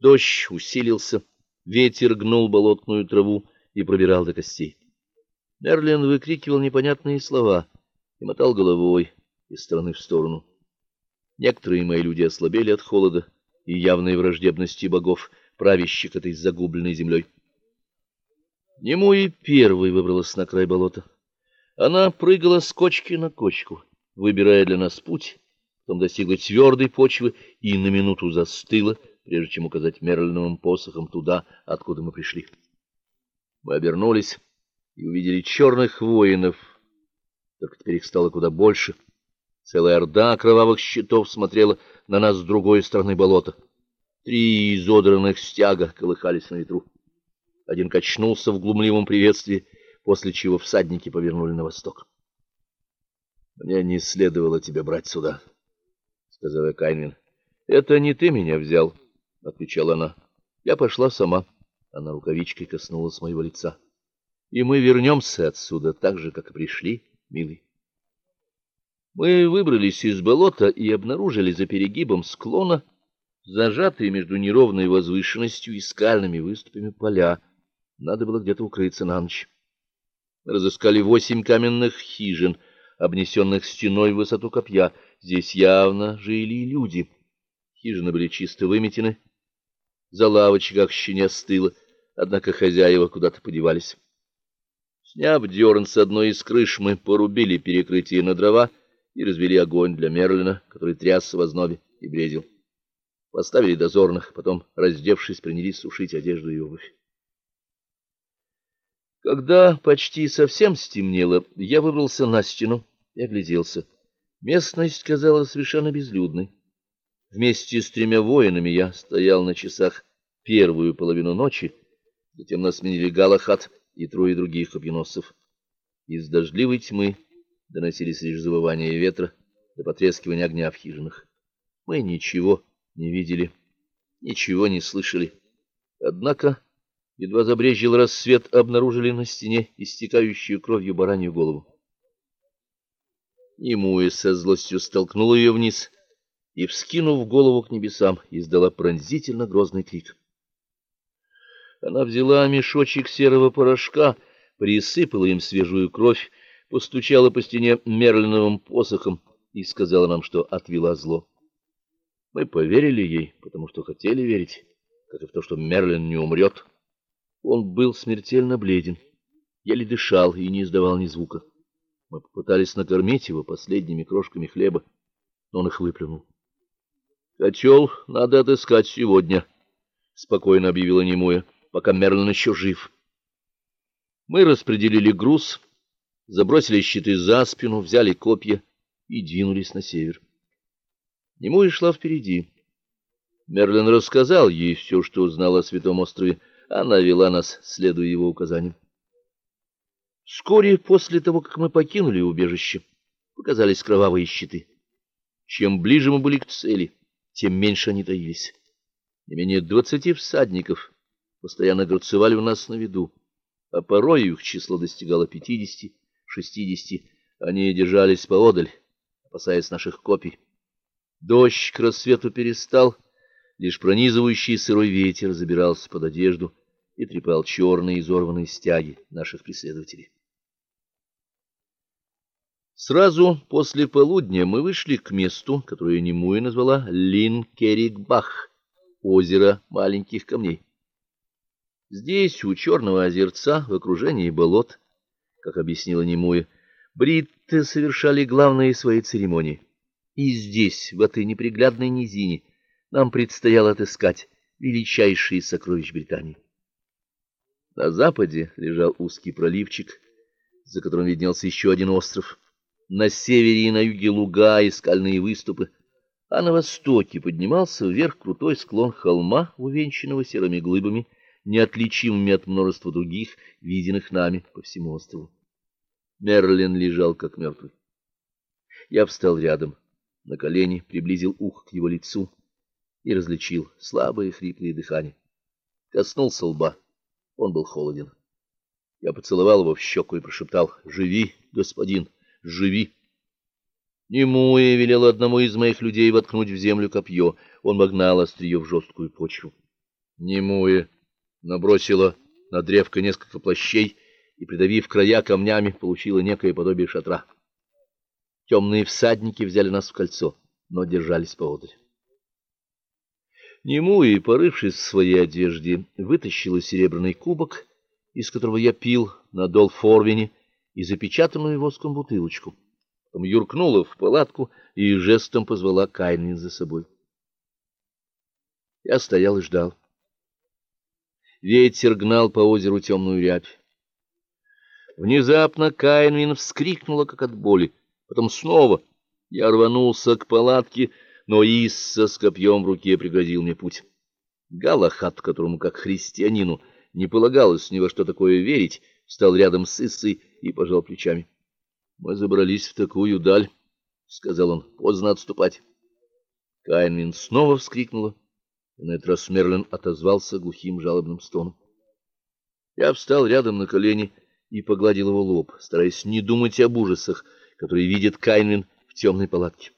Дождь усилился, ветер гнул болотную траву и пробирал до костей. Мерлин выкрикивал непонятные слова и мотал головой из стороны в сторону. Некоторые мои люди ослабели от холода и явной враждебности богов, правящих этой загубленной землей. Немуи первой выбралась на край болота. Она прыгала с кочки на кочку, выбирая для нас путь, потом достигла твердой почвы и на минуту застыла, прежде чем указать Мерлиновым посохом туда, откуда мы пришли. Мы обернулись и увидели черных воинов, только теперь их стало куда больше. Целая орда кровавых щитов смотрела на нас с другой стороны болота. Три изодранных стяга колыхались на ветру. Один качнулся в глумливом приветствии, после чего всадники повернули на восток. Мне не следовало тебя брать сюда, сказала Кайнвин. Это не ты меня взял, отвечала она. Я пошла сама. Она рукавичкой коснулась моего лица. И мы вернемся отсюда так же, как и пришли, милый. Мы выбрались из болота и обнаружили за перегибом склона зажатые между неровной возвышенностью и скальными выступами поля надо было где-то укрыться на ночь. Разыскали восемь каменных хижин, обнесенных стеной в высоту копья. Здесь явно жили люди. Хижины были чисто выметены. За лавочках еще не остыло, однако хозяева куда-то подевались. Сняв дерн с одной из крыш, мы порубили перекрытие на дрова и развели огонь для Мерлина, который трясся в ознобе и бредил. Поставили дозорных, потом, раздевшись, принялись сушить одежду и обувь. Когда почти совсем стемнело, я выбрался на стену и огляделся. Местность казалась совершенно безлюдной. Вместе с тремя воинами я стоял на часах первую половину ночи, затем нас сменили Галахат и трое других копьеносцев. Из дождливой тьмы доносились лишь завывания ветра да потрескивание огня в хижинах. Мы ничего не видели, ничего не слышали. Однако Едва забрезжил рассвет, обнаружили на стене истекающую кровью баранью голову. Немуя со злостью столкнула ее вниз и, вскинув голову к небесам, издала пронзительно грозный крик. Она взяла мешочек серого порошка, присыпала им свежую кровь, постучала по стене мерлиновым посохом и сказала нам, что отвела зло. Мы поверили ей, потому что хотели верить, как и в то, что Мерлин не умрет. Он был смертельно бледен, еле дышал и не издавал ни звука. Мы попытались накормить его последними крошками хлеба, но он их выплюнул. Котел надо отыскать сегодня, спокойно объявила Немуя, пока Мерлин еще жив. Мы распределили груз, забросили щиты за спину, взяли копья и двинулись на север. Немуя шла впереди. Мерлин рассказал ей все, что узнал о Святом острове она вела нас, следуя его указаниям. Вскоре после того, как мы покинули убежище, показались кровавые щиты. Чем ближе мы были к цели, тем меньше они таились. Не менее двадцати всадников постоянно грацевали у нас на виду, а порой их число достигало пятидесяти, шестидесяти. Они держались поодаль, опасаясь наших копий. Дождь к рассвету перестал, лишь пронизывающий сырой ветер забирался под одежду и трепал черные изорванные стяги наших преследователей. Сразу после полудня мы вышли к месту, которое Немуя назвала Линкерикбах, озеро маленьких камней. Здесь, у черного озерца, в окружении болот, как объяснила Немуя, бритты совершали главные свои церемонии. И здесь, в этой неприглядной низине, нам предстояло отыскать величайшие сокровища Британии. На западе лежал узкий проливчик, за которым виднелся еще один остров. На севере и на юге луга и скальные выступы, а на востоке поднимался вверх крутой склон холма, увенчанного серыми глыбами, неотличимыми от множества других, виденных нами по всему острову. Мерлин лежал как мертвый. Я встал рядом, на колени, приблизил ухо к его лицу и различил слабое хриплое дыхание. Коснулся лба. Он был холоден. Я поцеловал его в щеку и прошептал: "Живи, господин, живи". Немуя велел одному из моих людей воткнуть в землю копье. Он вогнал острие в жесткую почву. Немуя набросила на древко несколько плащей и, придавив края камнями, получила некое подобие шатра. Темные всадники взяли нас в кольцо, но держались поодаль. Немуя, порывшись в своей одежде, вытащила серебряный кубок, из которого я пил на Долфорвине, и запечатанную воском бутылочку. Потом юркнула в палатку и жестом позвала Кайнин за собой. Я стоял и ждал. Ветер гнал по озеру темную рябь. Внезапно Кайнвин вскрикнула, как от боли. Потом снова я рванулся к палатке, но Исса с копьем в руке преградил мне путь. Галахат, которому, как христианину, не полагалось ни во что такое верить, стал рядом с Иссой и пожал плечами. Мы забрались в такую даль, сказал он. Поздно отступать. Кайнвин снова вскрикнула, и на этот раз Мерлин отозвался глухим жалобным стоном. Я встал рядом на колени и погладил его лоб, стараясь не думать об ужасах, которые видит Кайнвин в темной палатке.